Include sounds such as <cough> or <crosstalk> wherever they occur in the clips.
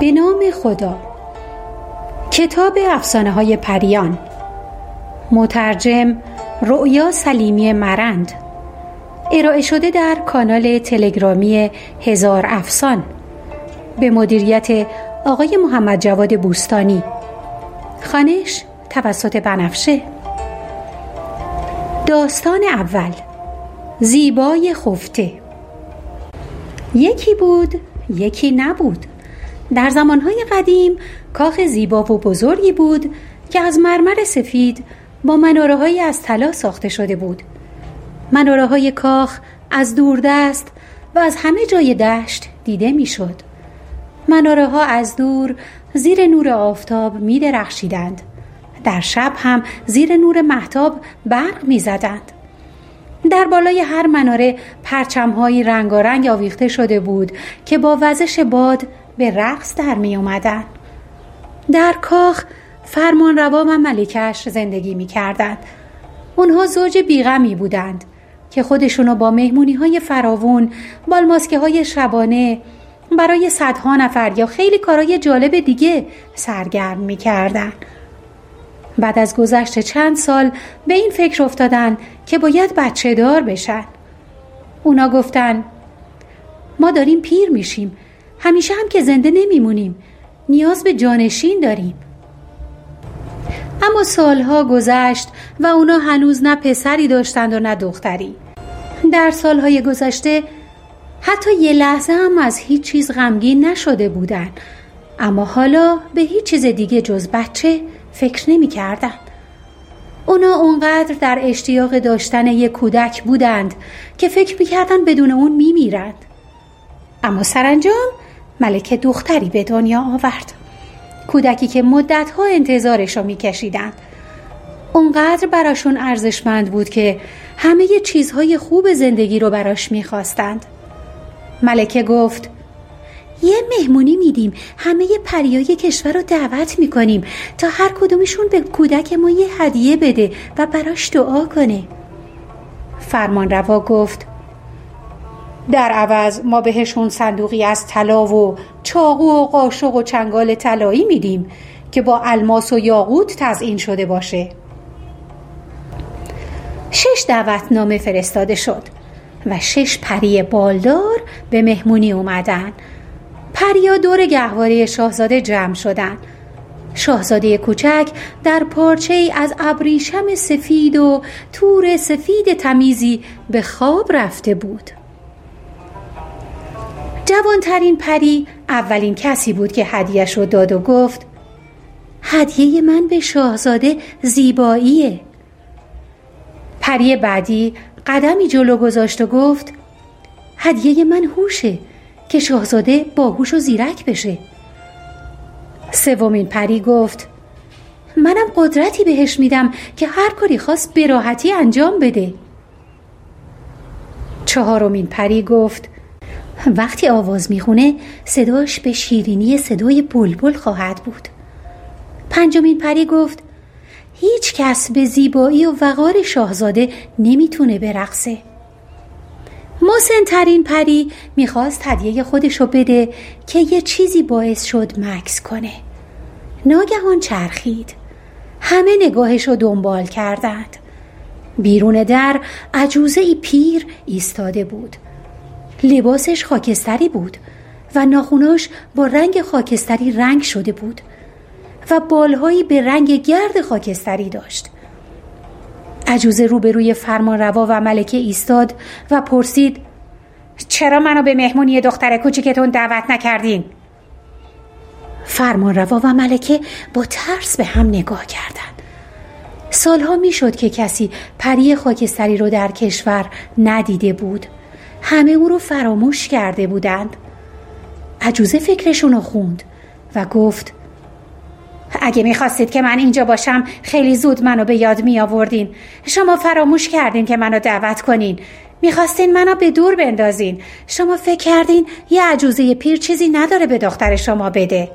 به نام خدا. کتاب افسانه های پریان. مترجم رؤیا سلیمی مرند. ارائه شده در کانال تلگرامی هزار افسان. به مدیریت آقای محمد جواد بوستانی. خانش توسط بنفشه. داستان اول. زیبای خفته. یکی بود یکی نبود. در زمانهای قدیم کاخ زیبا و بزرگی بود که از مرمر سفید با مناره از طلا ساخته شده بود مناره های کاخ از دوردست و از همه جای دشت دیده می‌شد. مناره ها از دور زیر نور آفتاب می درخشیدند. در شب هم زیر نور محتاب برق می زدند. در بالای هر مناره پرچمهایی رنگارنگ آویخته شده بود که با وزش باد به رقص در می اومدن. در کاخ فرمان روا و ملکش زندگی می کردند. اونها زوج بیغمی بودند که خودشونو با مهمونی های فراوون بالماسکه های شبانه برای صدها نفر یا خیلی کارهای جالب دیگه سرگرم می کردن. بعد از گذشت چند سال به این فکر افتادن که باید بچه دار بشن. اونا گفتن ما داریم پیر میشیم همیشه هم که زنده نمیمونیم. نیاز به جانشین داریم. اما سالها گذشت و اونا هنوز نه پسری داشتند و نه دختری. در سالهای گذشته حتی یه لحظه هم از هیچ چیز غمگین نشده بودن. اما حالا به هیچ چیز دیگه جز بچه فکر نمی کردن. اونا اونقدر در اشتیاق داشتن یک کودک بودند که فکر می‌کردن بدون اون میمیرند. اما سرانجام ملکه دختری به دنیا آورد. کودکی که مدتها انتظارش را میکشیدند. اونقدر براشون ارزشمند بود که همه چیزهای خوب زندگی رو براش می‌خواستند. ملکه گفت یه مهمونی میدیم. همه پریای کشور رو دعوت می‌کنیم تا هر کدومشون به کودک ما یه هدیه بده و براش دعا کنه. فرمان روا گفت در عوض ما بهشون صندوقی از طلا و چاقو و قاشق و چنگال طلایی میدیم که با الماس و یاقوت تزئین شده باشه. شش دعوتنامه فرستاده شد و شش پری بالدار به مهمونی اومدن. پریا دور گهواره شاهزاده جمع شدن. شاهزاده کوچک در پارچه ای از ابریشم سفید و تور سفید تمیزی به خواب رفته بود. جوانترین پری اولین کسی بود که هدیهش رو داد و گفت هدیه من به شاهزاده زیباییه. پری بعدی قدمی جلو گذاشت و گفت هدیه من هوشه که شاهزاده باهوش و زیرک بشه. سومین پری گفت منم قدرتی بهش میدم که هر کاری خواست به انجام بده. چهارمین پری گفت وقتی آواز می‌خونه صداش به شیرینی صدای بلبل خواهد بود. پنجمین پری گفت هیچ کس به زیبایی و وقار شاهزاده نمی‌تونه برقصه. ترین پری می‌خواست هدیه خودشو بده که یه چیزی باعث شد مکس کنه. ناگهان چرخید. همه نگاهشو دنبال کردند. بیرون در عجوزه ای پیر ایستاده بود. لباسش خاکستری بود و ناخوناش با رنگ خاکستری رنگ شده بود و بالهایی به رنگ گرد خاکستری داشت عجوزه روبروی فرمان روا و ملکه ایستاد و پرسید چرا منو به مهمونی دختر کوچیکتون دعوت نکردین؟ فرمان روا و ملکه با ترس به هم نگاه کردند. سالها می‌شد که کسی پری خاکستری رو در کشور ندیده بود همه او رو فراموش کرده بودند. عجوزه فکرشون رو خوند و گفت اگه می‌خواستید که من اینجا باشم خیلی زود منو به یاد می آوردین شما فراموش کردین که منو دعوت کنین. می‌خواستین منو به دور بندازین. شما فکر کردین یه عجوزه پیر چیزی نداره به دختر شما بده.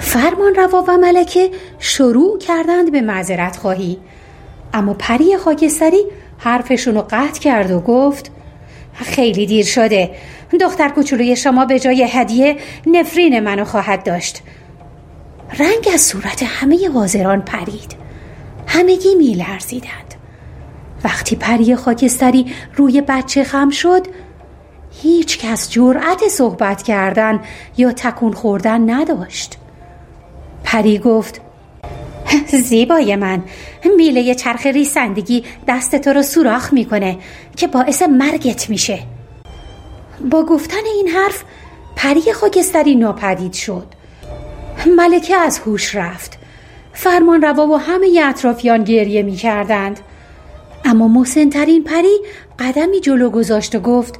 فرمان روا و ملکه شروع کردند به معذرت خواهی اما پری خاکستری حرفشون رو قطع کرد و گفت خیلی دیر شده. دختر کوچولوی شما به جای هدیه نفرین منو خواهد داشت. رنگ از صورت همه حاضران پرید. همگی میلرزیدند. وقتی پری خاکستری روی بچه خم شد هیچ کس جرأت صحبت کردن یا تکون خوردن نداشت. پری گفت <laughs> زیبای من. میله چرخ ریسندگی دست تو رو سوراخ می‌کنه که باعث مرگت میشه. با گفتن این حرف پری خاکستری ناپدید شد. ملکه از هوش رفت. فرمان روا و همه اطرافیان گریه می کردند. اما محسنترین پری قدمی جلو گذاشت و گفت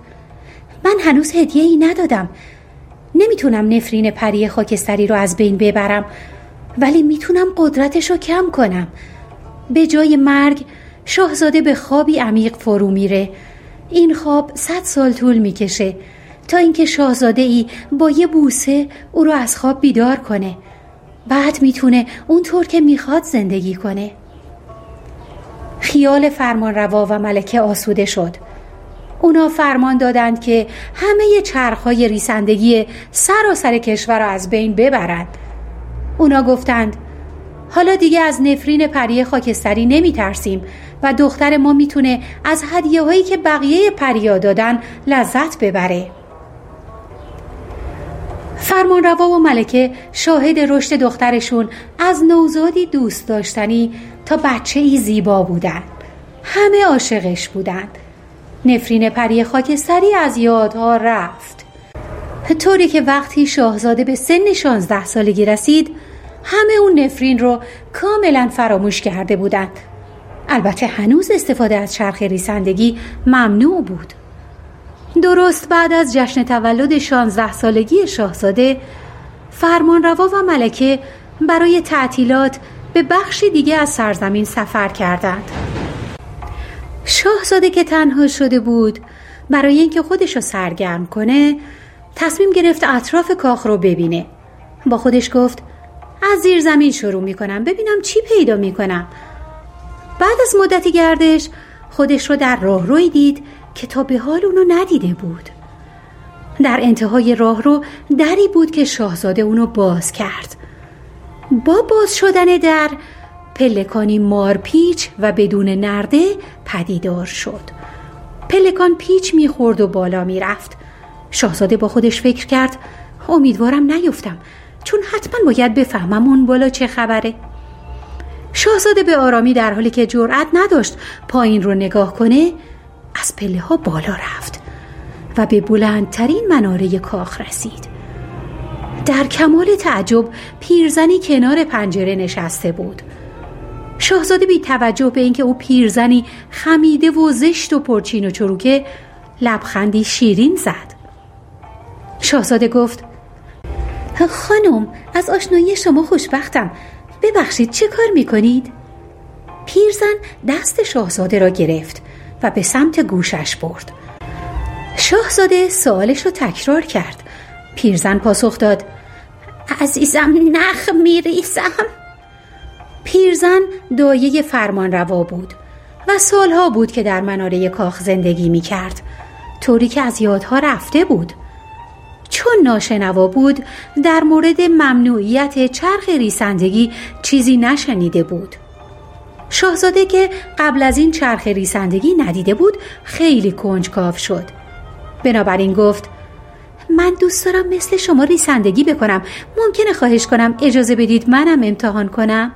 من هنوز هدیه ای ندادم. نمی‌تونم نفرین پری خاکستری رو از بین ببرم. ولی می‌تونم قدرتش رو کم کنم. به جای مرگ شاهزاده به خوابی عمیق فرو میره. این خواب صد سال طول می‌کشه تا اینکه شاهزاده ای با یه بوسه او رو از خواب بیدار کنه. بعد می‌تونه اونطور که می‌خواد زندگی کنه. خیال فرمان روا و ملکه آسوده شد. اونا فرمان دادند که همه چرخهای ریسندگی سراسر کشور را از بین ببرند. اونا گفتند حالا دیگه از نفرین پری خاکستری نمی ترسیم و دختر ما می‌تونه از هدیه هایی که بقیه پریا دادن لذت ببره. فرمان روا و ملکه شاهد رشد دخترشون از نوزادی دوست داشتنی تا بچه ای زیبا بودن. همه عاشقش بودند. نفرین پری خاکستری از یادها رفت. طوری که وقتی شاهزاده به سن 16 سالگی رسید همه اون نفرین رو کاملا فراموش کرده بودند. البته هنوز استفاده از چرخ ریسندگی ممنوع بود. درست بعد از جشن تولد 16 سالگی شاهزاده فرمانروا و ملکه برای تعطیلات به بخشی دیگه از سرزمین سفر کردند. شاهزاده که تنها شده بود برای اینکه خودش رو سرگرم کنه تصمیم گرفت اطراف کاخ رو ببینه. با خودش گفت از زیر زمین شروع می‌کنم. ببینم چی پیدا می‌کنم. بعد از مدتی گردش خودش رو در راهروی دید که تا به حال اونو ندیده بود. در انتهای راهرو دری بود که شاهزاده اونو باز کرد. با باز شدن در پلکانی مارپیچ و بدون نرده پدیدار شد. پلکان پیچ می‌خورد و بالا می‌رفت. شاهزاده با خودش فکر کرد امیدوارم نیفتم. چون حتما باید بفهمم اون بالا چه خبره. شاهزاده به آرامی در حالی که جرأت نداشت پایین رو نگاه کنه از پله ها بالا رفت و به بلندترین مناره کاخ رسید. در کمال تعجب پیرزنی کنار پنجره نشسته بود. شاهزاده بی توجه به اینکه او پیرزنی خمیده و زشت و پرچین و چروکه لبخندی شیرین زد. شاهزاده گفت خانم از آشنایی شما خوشبختم. ببخشید چه کار می‌کنید؟ پیرزن دست شاهزاده را گرفت و به سمت گوشش برد. شاهزاده سوالش رو تکرار کرد. پیرزن پاسخ داد. عزیزم نخ میریزم. پیرزن دایه فرمان روا بود و سالها بود که در مناره کاخ زندگی می کرد طوری که از یادها رفته بود. چون ناشنوا بود در مورد ممنوعیت چرخ ریسندگی چیزی نشنیده بود. شاهزاده که قبل از این چرخ ریسندگی ندیده بود خیلی کنجکاو شد. بنابراین گفت من دوست دارم مثل شما ریسندگی بکنم. ممکنه خواهش کنم اجازه بدید منم امتحان کنم.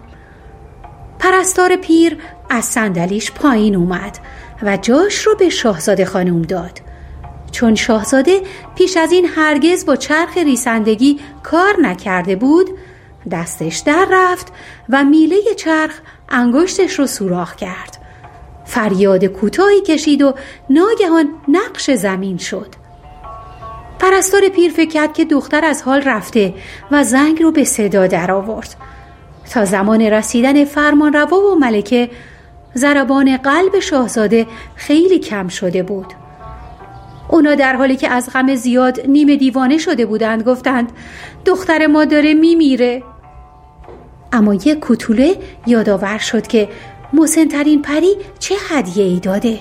پرستار پیر از صندلیش پایین اومد و جاش رو به شاهزاده خانم داد. چون شاهزاده پیش از این هرگز با چرخ ریسندگی کار نکرده بود دستش در رفت و میله چرخ انگشتش رو سوراخ کرد. فریاد کوتاهی کشید و ناگهان نقش زمین شد. پرستار پیر فکر کرد که دختر از حال رفته و زنگ رو به صدا در آورد. تا زمان رسیدن فرمان روا و ملکه ضربان قلب شاهزاده خیلی کم شده بود. اونا در حالی که از غم زیاد نیمه دیوانه شده بودند گفتند دختر ما داره میمیره. اما یک کوتوله یادآور شد که مسنترین پری چه هدیه ای داده.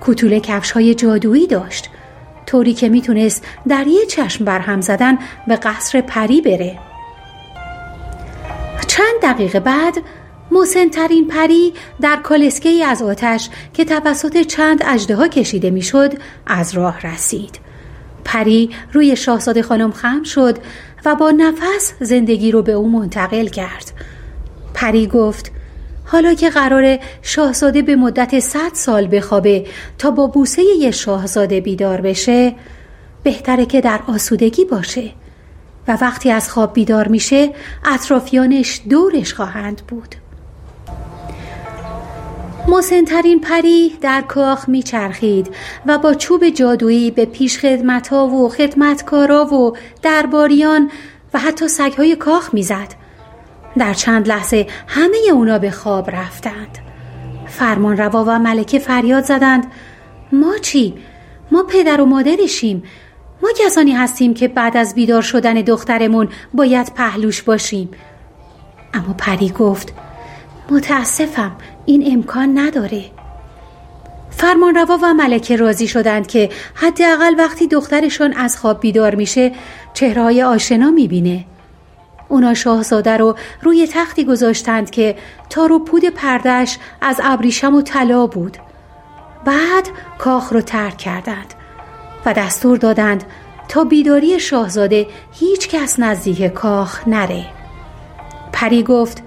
کوتوله کفش های جادویی داشت. طوری که می‌تونست در یه چشم برهم زدن به قصر پری بره. چند دقیقه بعد موسنترین پری در کالسکه از آتش که توسط چند اجده کشیده می‌شد از راه رسید. پری روی شاهزاده خانم خم شد و با نفس زندگی رو به او منتقل کرد. پری گفت حالا که قرار شاهزاده به مدت صد سال بخوابه تا با بوسه یه شاهزاده بیدار بشه بهتره که در آسودگی باشه و وقتی از خواب بیدار میشه اطرافیانش دورش خواهند بود. مسنترین پری در کاخ میچرخید و با چوب جادویی به پیش خدمت و خدمتکارا و درباریان و حتی سگهای کاخ می‌زد. در چند لحظه همه اونا به خواب رفتند. فرمان روا و ملکه فریاد زدند ما چی؟ ما پدر و مادرشیم. ما کسانی هستیم که بعد از بیدار شدن دخترمون باید پهلوش باشیم. اما پری گفت متاسفم این امکان نداره. فرمان روا و ملکه راضی شدند که حداقل وقتی دخترشون از خواب بیدار میشه چهرهای آشنا می‌بینه. اونا شاهزاده رو روی تختی گذاشتند که تار و پود پردش از ابریشم و طلا بود. بعد کاخ رو ترک کردند و دستور دادند تا بیداری شاهزاده هیچ کس نزدیک کاخ نره. پری گفت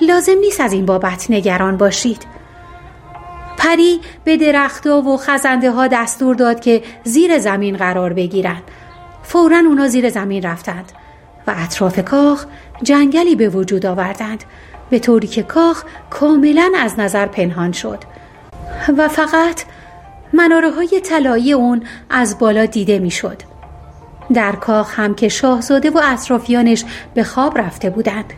لازم نیست از این بابت نگران باشید. پری به درختها و خزنده ها دستور داد که زیر زمین قرار بگیرند. فورا اونا زیر زمین رفتند و اطراف کاخ جنگلی به وجود آوردند به طوری که کاخ کاملا از نظر پنهان شد. و فقط مناره های طلایی اون از بالا دیده می‌شد. در کاخ هم که شاهزاده و اطرافیانش به خواب رفته بودند.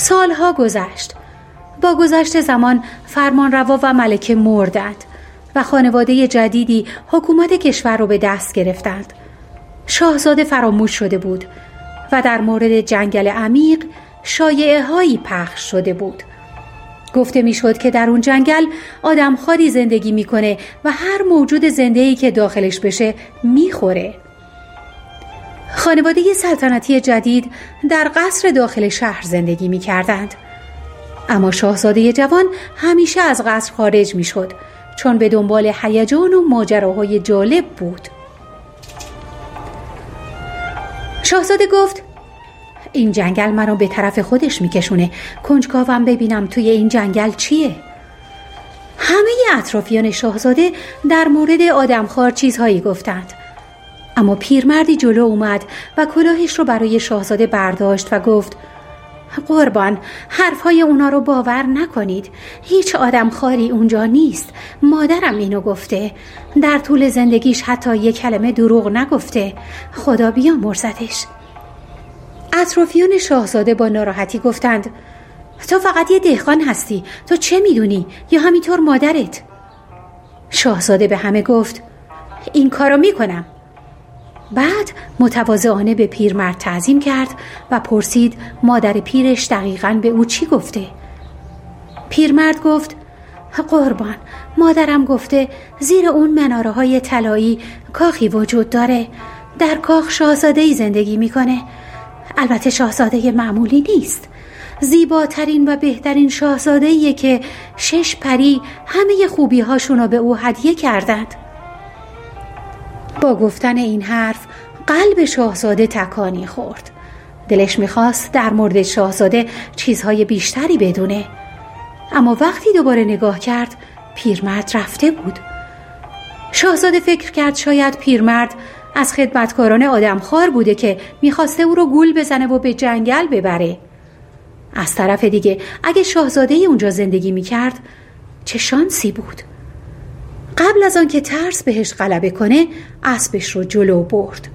سالها گذشت. با گذشت زمان فرمان روا و ملکه مردند و خانواده جدیدی حکومت کشور را به دست گرفتند. شاهزاده فراموش شده بود و در مورد جنگل عمیق شایعه هایی پخش شده بود. گفته می‌شد که در اون جنگل آدمخواری زندگی می‌کنه و هر موجود زندهی که داخلش بشه می‌خوره. خانواده سلطنتی جدید در قصر داخل شهر زندگی می کردند. اما شاهزاده جوان همیشه از قصر خارج می شد چون به دنبال هیجان و ماجراهای جالب بود. شاهزاده گفت این جنگل منو به طرف خودش میکشونه کنجکاوم ببینم توی این جنگل چیه همه اطرافیان شاهزاده در مورد آدمخوار چیزهایی گفتند اما پیرمردی جلو اومد و کلاهش رو برای شاهزاده برداشت و گفت قربان حرفهای اونا رو باور نکنید. هیچ آدم خاری اونجا نیست. مادرم اینو گفته. در طول زندگیش حتی یک کلمه دروغ نگفته. خدا بیا مرزدش. اطرافیان شاهزاده با ناراحتی گفتند تو فقط یه دهقان هستی. تو چه می‌دونی؟ یا همینطور مادرت؟ شاهزاده به همه گفت این کارو می‌کنم. بعد متواضعانه به پیرمرد تعظیم کرد و پرسید مادر پیرش دقیقا به او چی گفته؟ پیرمرد گفت قربان مادرم گفته زیر اون مناره های طلایی کاخی وجود داره. در کاخ شاهزاده زندگی می‌کنه. البته شاهزاده معمولی نیست. زیباترین و بهترین شاهزاده که شش پری همه خوبی هاشون به او هدیه کردند. با گفتن این حرف قلب شاهزاده تکانی خورد. دلش می‌خواست در مورد شاهزاده چیزهای بیشتری بدونه. اما وقتی دوباره نگاه کرد پیرمرد رفته بود. شاهزاده فکر کرد شاید پیرمرد از خدمتکاران آدمخوار بوده که می‌خواسته او رو گول بزنه و به جنگل ببره. از طرف دیگه اگه شاهزاده اونجا زندگی می‌کرد چه شانسی بود؟ قبل از آنکه ترس بهش غلبه کنه اسبش رو جلو برد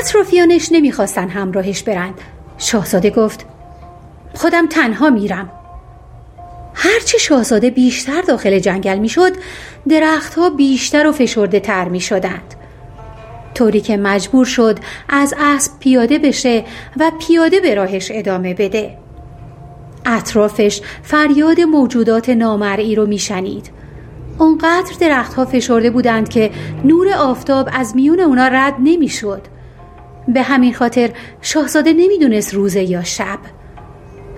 اطرافیانش نمی‌خواستن همراهش برند شاهزاده گفت خودم تنها میرم هرچه شاهزاده بیشتر داخل جنگل می‌شد درختها بیشتر و فشرده تر می شدند. طوری که مجبور شد از اسب پیاده بشه و پیاده به راهش ادامه بده. اطرافش فریاد موجودات نامرئی رو میشنید. اونقدر درختها فشرده بودند که نور آفتاب از میون اونا رد نمی‌شد. به همین خاطر شاهزاده نمی‌دونست روزه یا شب.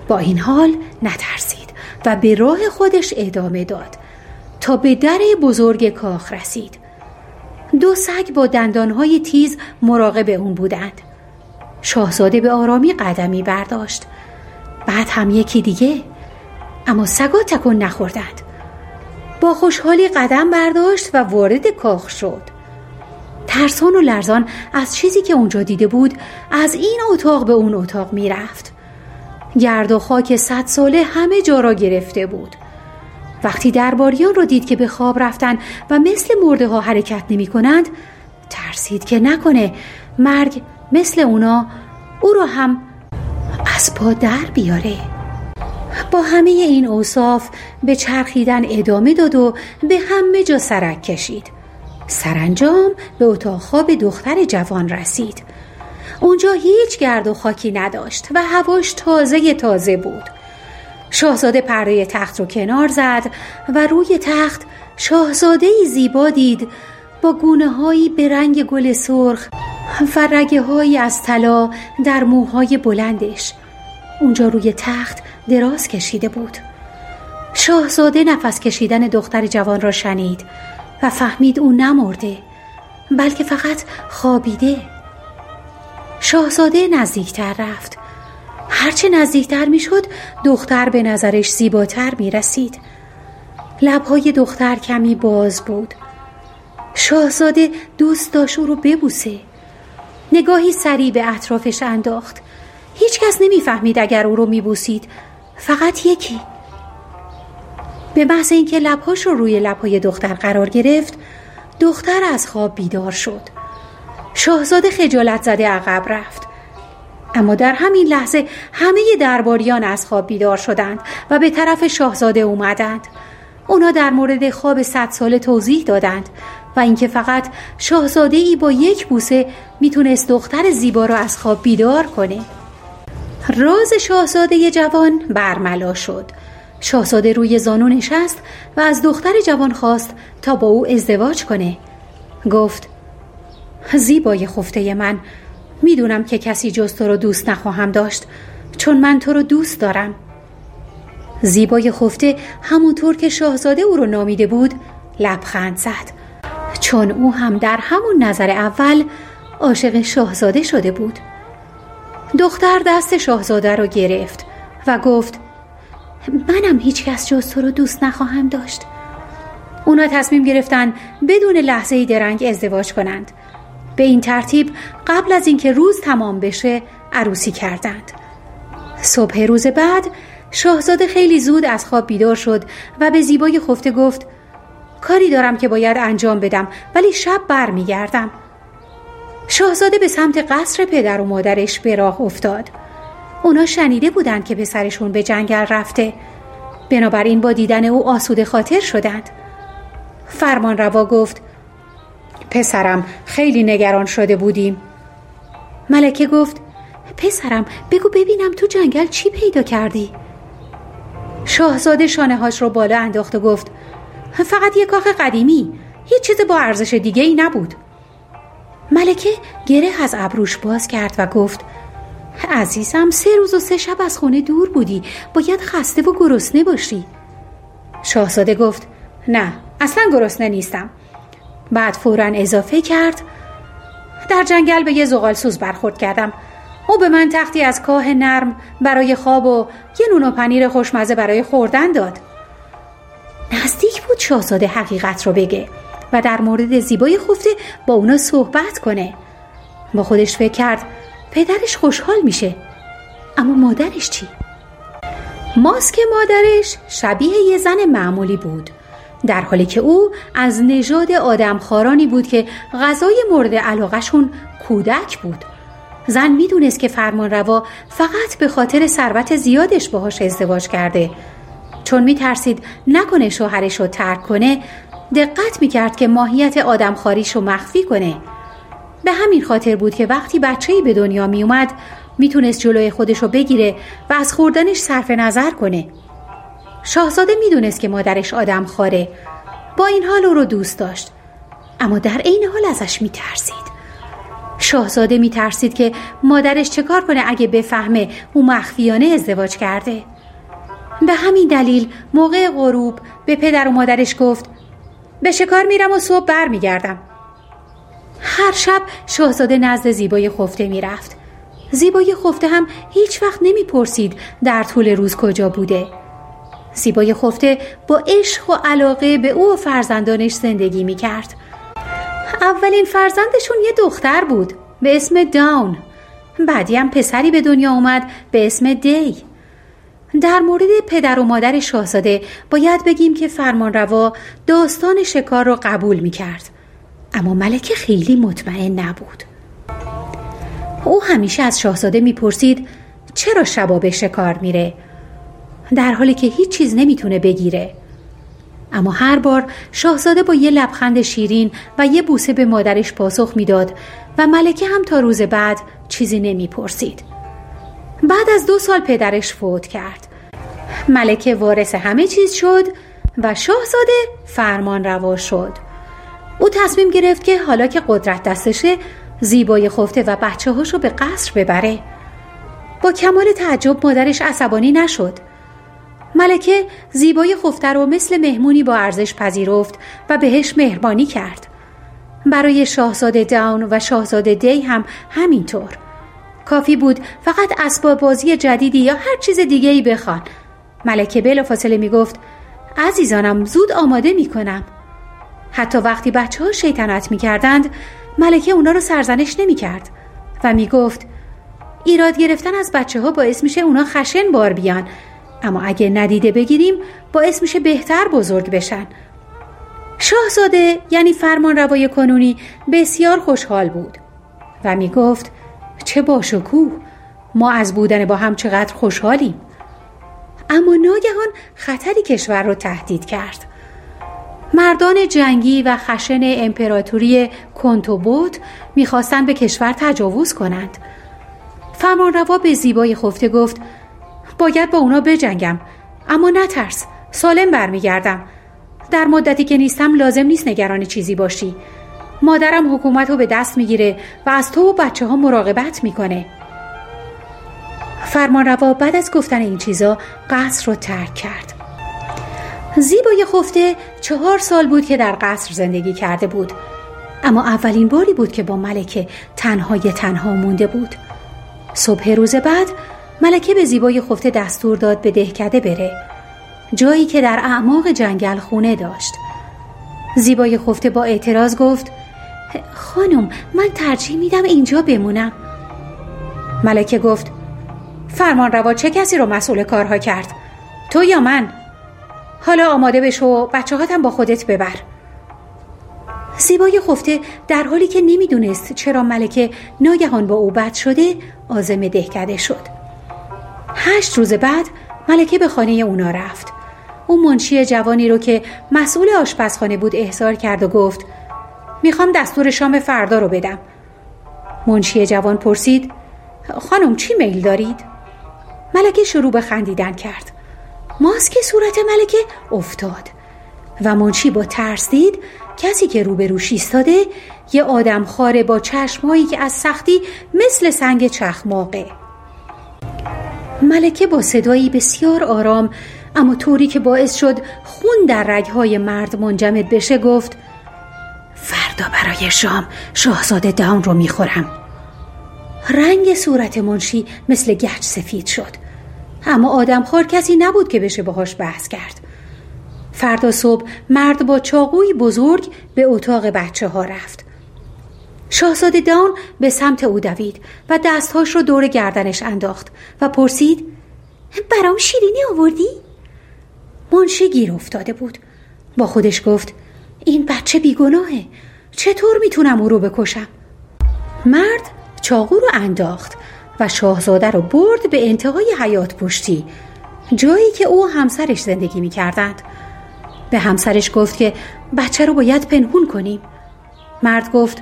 با این حال نترسید و به راه خودش ادامه داد. تا به در بزرگ کاخ رسید. دو سگ با دندانهای تیز مراقب اون بودند. شاهزاده به آرامی قدمی برداشت. بعد هم یکی دیگه. اما سگا تکون نخوردند. با خوشحالی قدم برداشت و وارد کاخ شد. ترسان و لرزان از چیزی که اونجا دیده بود از این اتاق به اون اتاق می‌رفت گرد و خاک صد ساله همه جا را گرفته بود. وقتی درباریان رو دید که به خواب رفتن و مثل مرده ها حرکت نمی کنند ترسید که نکنه مرگ مثل اونا او رو هم از پا در بیاره. با همه این اوصاف به چرخیدن ادامه داد و به همه جا سرک کشید. سرانجام به اتاق خواب دختر جوان رسید. اونجا هیچ گرد و خاکی نداشت و هواش تازه تازه بود. شاهزاده پرده تخت رو کنار زد و روی تخت شاهزاده زیبا دید با گونه هایی به رنگ گل سرخ و رگه هایی از طلا در موهای بلندش. اونجا روی تخت دراز کشیده بود. شاهزاده نفس کشیدن دختر جوان را شنید و فهمید او نمرده بلکه فقط خوابیده. شاهزاده نزدیکتر رفت. هرچه نزدیکتر می‌شد دختر به نظرش زیباتر می رسید لبهای دختر کمی باز بود. شاهزاده دوست داشت او رو ببوسه. نگاهی سریع به اطرافش انداخت. هیچکس نمی‌فهمید اگر او رو میبوسید. فقط یکی. به محض اینکه لبهاش رو روی لبهای دختر قرار گرفت دختر از خواب بیدار شد. شاهزاده خجالت زده عقب رفت. اما در همین لحظه همه درباریان از خواب بیدار شدند و به طرف شاهزاده اومدند. اونا در مورد خواب صد ساله توضیح دادند. و اینکه فقط شاهزاده ای با یک بوسه می‌تونست دختر زیبا را از خواب بیدار کنه. راز شاهزاده جوان برملا شد. شاهزاده روی زانو نشست و از دختر جوان خواست تا با او ازدواج کنه. گفت زیبای خفته من می‌دونم که کسی جز تو رو دوست نخواهم داشت چون من تو رو دوست دارم. زیبای خفته همونطور که شاهزاده او رو نامیده بود لبخند زد. چون او هم در همون نظر اول عاشق شاهزاده شده بود. دختر دست شاهزاده رو گرفت و گفت منم هیچ کس جز تو رو دوست نخواهم داشت. اونا تصمیم گرفتن بدون لحظه درنگ ازدواج کنند. به این ترتیب قبل از اینکه روز تمام بشه عروسی کردند. صبح روز بعد شاهزاده خیلی زود از خواب بیدار شد و به زیبای خفته گفت کاری دارم که باید انجام بدم ولی شب برمیگردم. شاهزاده به سمت قصر پدر و مادرش به راه افتاد. اونا شنیده بودند که پسرشون به جنگل رفته. بنابراین با دیدن او آسوده خاطر شدند. فرمان روا گفت پسرم خیلی نگران شده بودیم. ملکه گفت پسرم بگو ببینم تو جنگل چی پیدا کردی؟ شاهزاده شانه هاش رو بالا انداخت و گفت فقط یه کاخ قدیمی. هیچ چیز با ارزش دیگه ای نبود. ملکه گره از ابروش باز کرد و گفت عزیزم سه روز و سه شب از خونه دور بودی. باید خسته و گرسنه باشی. شاهزاده گفت نه اصلا گرسنه نیستم. بعد فورا اضافه کرد در جنگل به یه زغال سوز برخورد کردم. او به من تختی از کاه نرم برای خواب و یه نون و پنیر خوشمزه برای خوردن داد. نزدیک بود شاهزاده حقیقت رو بگه و در مورد زیبای خفته با اونا صحبت کنه. با خودش فکر کرد پدرش خوشحال میشه. اما مادرش چی؟ ماسک مادرش شبیه یه زن معمولی بود. در حالی که او از نژاد آدمخوارانی بود که غذای مورد علاقشون کودک بود. زن می‌دونست که فرمان روا فقط به خاطر ثروت زیادش باهاش ازدواج کرده. چون میترسید نکنه شوهرش رو ترک کنه دقت می‌کرد که ماهیت آدمخواریش رو مخفی کنه. به همین خاطر بود که وقتی بچه‌ای به دنیا میومد می‌تونست جلوی خودش رو بگیره و از خوردنش صرف نظر کنه. شاهزاده می‌دونست که مادرش آدم خاره با این حال او رو دوست داشت. اما در عین حال ازش میترسید. شاهزاده میترسید که مادرش چه کار کنه اگه بفهمه او مخفیانه ازدواج کرده. به همین دلیل موقع غروب به پدر و مادرش گفت به شکار میرم و صبح برمیگردم. هر شب شاهزاده نزد زیبای خفته می‌رفت. زیبای خفته هم هیچ وقت نمی‌پرسید در طول روز کجا بوده. زیبای خفته با عشق و علاقه به او و فرزندانش زندگی می‌کرد. اولین فرزندشون یه دختر بود به اسم داون. بعدی هم پسری به دنیا اومد به اسم دی. در مورد پدر و مادر شاهزاده باید بگیم که فرمانروا داستان شکار را قبول می کرد اما ملکه خیلی مطمئن نبود او همیشه از شاهزاده می‌پرسید چرا شبا به شکار میره در حالی که هیچ چیز نمی‌تونه بگیره اما هر بار شاهزاده با یه لبخند شیرین و یه بوسه به مادرش پاسخ می‌داد و ملکه هم تا روز بعد چیزی نمی‌پرسید. بعد از دو سال پدرش فوت کرد. ملکه وارث همه چیز شد و شاهزاده فرمان روا شد. او تصمیم گرفت که حالا که قدرت دستشه زیبای خفته و بچه هاشو به قصر ببره. با کمال تعجب مادرش عصبانی نشد. ملکه زیبای خفته رو مثل مهمونی با ارزش پذیرفت و بهش مهربانی کرد. برای شاهزاده داون و شاهزاده دی هم همینطور. کافی بود فقط اسباب بازی جدیدی یا هر چیز دیگه ای بخوان. ملکه بلا فاصله می گفت عزیزانم زود آماده می کنم. حتی وقتی بچه ها شیطنت می کردند ملکه اونا رو سرزنش نمی کرد و می گفت ایراد گرفتن از بچه ها باعث میشه اونا خشن بار بیان. اما اگه ندیده بگیریم باعث میشه بهتر بزرگ بشن. شاهزاده یعنی فرمان روای کنونی بسیار خوشحال بود و می‌گفت چه باشکوه ما از بودن با هم چقدر خوشحالیم. اما ناگهان خطری کشور را تهدید کرد. مردان جنگی و خشن امپراتوری کنتوبوت می‌خواستند به کشور تجاوز کنند. فرمانروا به زیبای خفته گفت باید با اونا بجنگم اما نترس سالم برمیگردم. در مدتی که نیستم لازم نیست نگران چیزی باشی. مادرم حکومت رو به دست می‌گیره و از تو و بچه ها مراقبت می‌کنه. فرمانروا بعد از گفتن این چیزا قصر رو ترک کرد. زیبای خفته چهار سال بود که در قصر زندگی کرده بود. اما اولین باری بود که با ملکه تنهای تنها مونده بود. صبح روز بعد ملکه به زیبای خفته دستور داد به دهکده بره. جایی که در اعماق جنگل خونه داشت. زیبای خفته با اعتراض گفت خانم من ترجیح میدم اینجا بمونم. ملکه گفت فرمان روا چه کسی رو مسئول کارها کرد؟ تو یا من؟ حالا آماده بشو بچه هاتم با خودت ببر. زیبای خفته در حالی که نمی‌دونست چرا ملکه ناگهان با او بد شده آزم دهکده شد. هشت روز بعد ملکه به خانه اونا رفت. او منشی جوانی رو که مسئول آشپزخانه بود احضار کرد و گفت می‌خوام دستور شام فردا رو بدم. منشی جوان پرسید خانم چی میل دارید؟ ملکه شروع به خندیدن کرد. ماسک صورت ملکه افتاد. و منشی با ترس دید کسی که روبروش ایستاده یه آدم خاره با چشمهایی که از سختی مثل سنگ چخماقه ملکه با صدایی بسیار آرام اما طوری که باعث شد خون در رگهای مرد منجمد بشه گفت فردا برای شام شاهزاده داون رو می‌خورم. رنگ صورت منشی مثل گچ سفید شد. اما آدمخوار کسی نبود که بشه باهاش بحث کرد. فردا صبح مرد با چاقوی بزرگ به اتاق بچه ها رفت. شاهزاده داون به سمت او دوید و دستهاش رو دور گردنش انداخت و پرسید برام شیرینی آوردی؟ منشی گیر افتاده بود. با خودش گفت این بچه بیگناهه. چطور می‌تونم او رو بکشم؟ مرد چاقو رو انداخت و شاهزاده رو برد به انتهای حیات پشتی جایی که او همسرش زندگی می‌کردند. به همسرش گفت که بچه رو باید پنهون کنیم. مرد گفت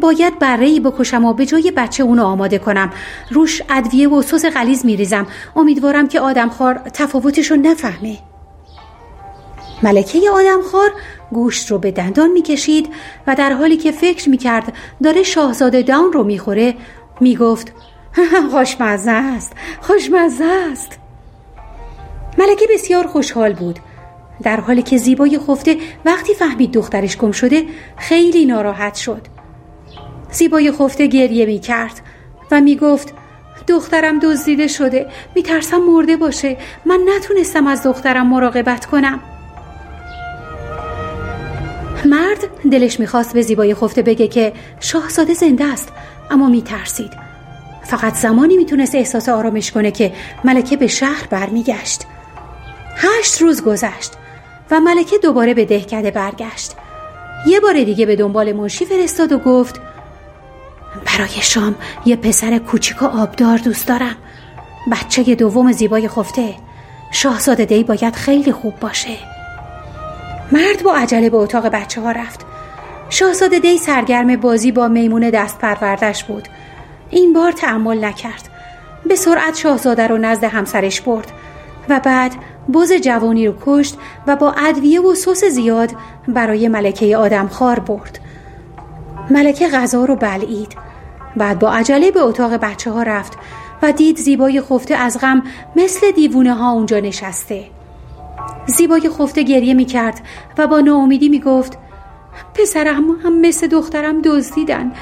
باید بره بکشم و به جای بچه اونو آماده کنم. روش ادویه و سس غلیز میریزم. امیدوارم که آدمخوار تفاوتشو نفهمه. ملکه آدمخوار گوشت رو به دندان می‌کشید و در حالی که فکر می‌کرد داره شاهزاده داون رو می‌خوره می‌گفت <laughs> خوشمزه است خوشمزه است. ملکه بسیار خوشحال بود. در حالی که زیبای خفته وقتی فهمید دخترش گم شده خیلی ناراحت شد. زیبای خفته گریه می کرد و می گفت دخترم دزدیده شده می ترسم مرده باشه من نتونستم از دخترم مراقبت کنم. مرد دلش می‌خواست به زیبای خفته بگه که شاهزاده زنده است اما میترسید. فقط زمانی می‌تونست احساس آرامش کنه که ملکه به شهر برمیگشت. هشت روز گذشت و ملکه دوباره به دهکده برگشت. یه بار دیگه به دنبال منشی فرستاد و گفت برای شام یه پسر کوچیک و آبدار دوست دارم. بچه دوم زیبای خفته. شاهزاده دی باید خیلی خوب باشه. مرد با عجله به اتاق بچه ها رفت. شاهزاده دی سرگرم بازی با میمون دست پروردش بود. این بار تعمل نکرد. به سرعت شاهزاده رو نزد همسرش برد و بعد بز جوانی رو کشت و با ادویه و سس زیاد برای ملکه آدمخوار برد. ملکه غذا رو بلعید. بعد با عجله به اتاق بچه ها رفت و دید زیبای خفته از غم مثل دیوونه ها اونجا نشسته. زیبای خفته گریه می کرد و با ناامیدی می گفت پسرم هم مثل دخترم دزدیدن.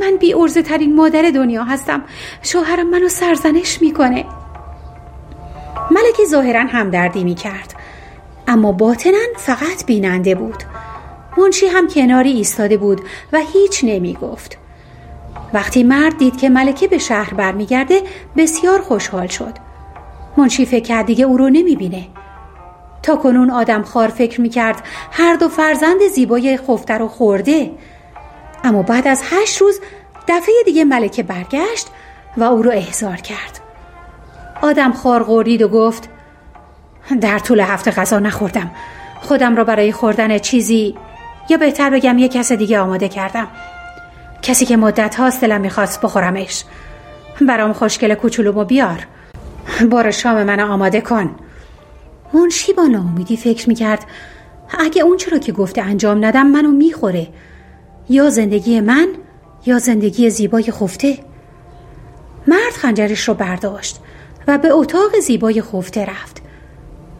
من بی ارزه ترین مادر دنیا هستم. شوهرم منو سرزنش می‌کنه. ملکه ظاهرا همدردی می کرد اما باطنا فقط بیننده بود. منشی هم کناری ایستاده بود و هیچ نمی گفت وقتی مرد دید که ملکه به شهر برمیگرده بسیار خوشحال شد. منشی فکر دیگه او رو نمی بینه تا کنون آدم خار فکر می کرد هر دو فرزند زیبای خفته رو خورده. اما بعد از هشت روز دفعه دیگه ملکه برگشت و او رو احضار کرد. آدم خار غورید و گفت در طول هفته غذا نخوردم. خودم را برای خوردن چیزی یا بهتر بگم یه کس دیگه آماده کردم. کسی که مدت هاست دلم می‌خواست بخورمش. برام خوشگل کوچولومو بیار. بار شام من آماده کن. منشی با ناامیدی فکر می‌کرد؟ اگه اون چرا که گفته انجام ندم منو می‌خوره. یا زندگی من یا زندگی زیبای خفته. مرد خنجرش رو برداشت و به اتاق زیبای خفته رفت.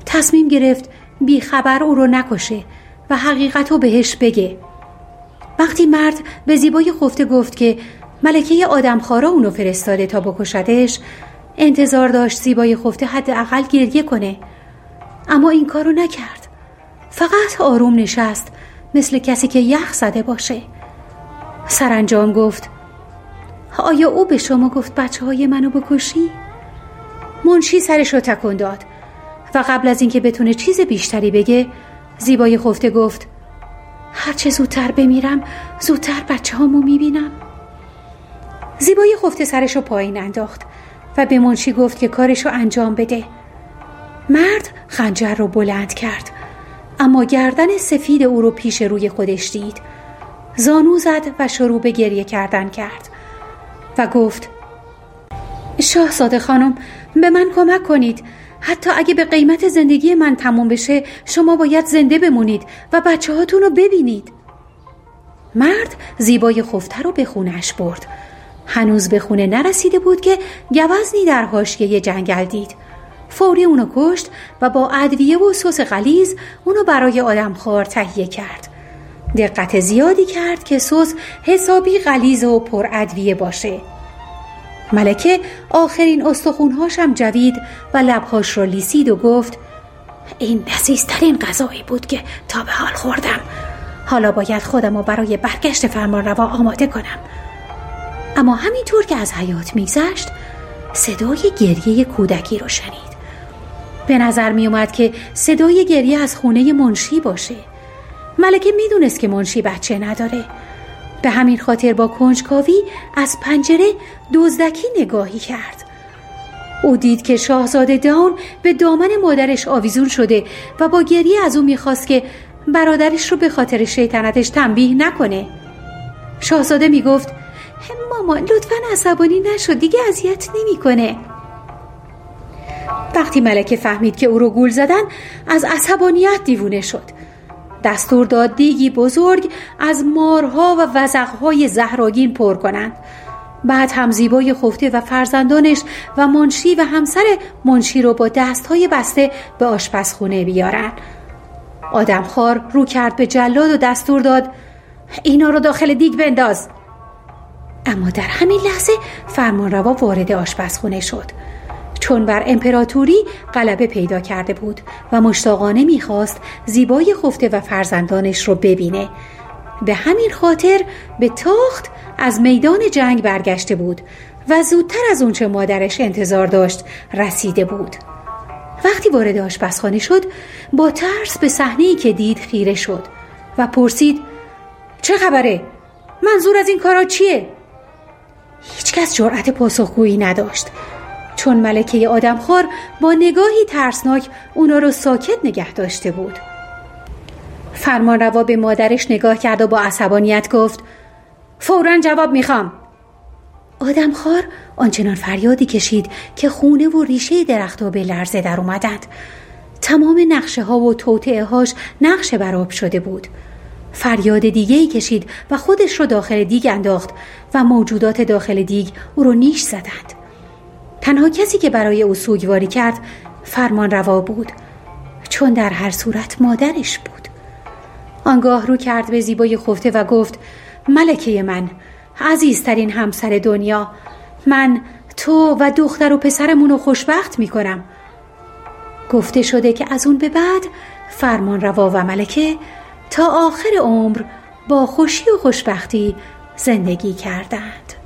تصمیم گرفت بیخبر او رو نکشه و حقیقت رو بهش بگه. وقتی مرد به زیبای خفته گفت که ملکه آدمخوارا اونو فرستاده تا بکشدش انتظار داشت زیبای خفته حداقل گریه کنه. اما این کارو نکرد. فقط آروم نشست مثل کسی که یخ زده باشه. سرانجام گفت آیا او به شما گفت بچه های منو بکشی؟ منشی سرش رو تکون داد و قبل از اینکه بتونه چیز بیشتری بگه زیبای خفته گفت هرچه زودتر بمیرم زودتر بچه هامو می‌بینم. زیبای خفته سرش رو پایین انداخت و به منشی گفت که کارش رو انجام بده. مرد خنجر رو بلند کرد. اما گردن سفید او رو پیش روی خودش دید. زانو زد و شروع به گریه کردن کرد. و گفت شاهزاده خانم به من کمک کنید. حتی اگه به قیمت زندگی من تموم بشه شما باید زنده بمونید و بچه هاتون رو ببینید. مرد زیبای خفته رو به خونش برد. هنوز به خونه نرسیده بود که گوزنی در حاشیه جنگل دید. فوری اونو کشت و با ادویه و سس غلیز اونو برای آدمخوار تهیه کرد. دقت زیادی کرد که سس حسابی غلیز و پر ادویه باشه. ملکه آخرین استخونهاش هم جوید و لبهاش رو لیسید و گفت این نزیزترین غذایی بود که تا به حال خوردم. حالا باید خودم رو برای برگشت فرمان روا آماده کنم. اما همینطور که از حیات میگذشت صدای گریه کودکی رو شنید. به نظر می اومد که صدای گریه از خونه منشی باشه. ملکه می‌دونست که منشی بچه نداره. به همین خاطر با کنجکاوی از پنجره دزدکی نگاهی کرد. او دید که شاهزاده داون به دامن مادرش آویزون شده و با گریه از او می‌خواست که برادرش رو به خاطر شیطنتش تنبیه نکنه. شاهزاده می‌گفت مامان لطفا عصبانی نشد دیگه اذیت نمی‌کنه. وقتی ملکه فهمید که او رو گول زدن از عصبانیت دیوونه شد. دستور داد دیگی بزرگ از مارها و وزقهای زهراگین پر کنند. بعد هم زیبای خفته و فرزندانش و منشی و همسر منشی رو با دستهای بسته به آشپزخونه بیارن. آدمخوار رو کرد به جلاد و دستور داد اینا رو داخل دیگ بنداز. اما در همین لحظه فرمانروا وارد آشپزخونه شد. چون بر امپراتوری غلبه پیدا کرده بود و مشتاقانه می‌خواست زیبای خفته و فرزندانش رو ببینه. به همین خاطر به تاخت از میدان جنگ برگشته بود و زودتر از اونچه مادرش انتظار داشت رسیده بود. وقتی وارد آشپزخانه شد با ترس به صحنه‌ای که دید خیره شد و پرسید چه خبره؟ منظور از این کارا چیه؟ هیچکس جرأت پاسخگویی نداشت. چون ملکه آدمخوار با نگاهی ترسناک اونا رو ساکت نگه داشته بود. فرمانروا به مادرش نگاه کرد و با عصبانیت گفت فورا جواب می‌خوام. آدمخوار آنچنان فریادی کشید که خونه و ریشه درختها به لرزه در اومدند. تمام نقشه ها و توطعه هاش نقش براب شده بود. فریاد دیگه ای کشید و خودش رو داخل دیگ انداخت و موجودات داخل دیگ او رو نیش زدند. تنها کسی که برای او سوگواری کرد فرمان روا بود چون در هر صورت مادرش بود. آنگاه رو کرد به زیبای خفته و گفت ملکه من عزیزترین همسر دنیا من تو و دختر و پسرمون رو خوشبخت می کنم گفته شده که از اون به بعد فرمان روا و ملکه تا آخر عمر با خوشی و خوشبختی زندگی کردند.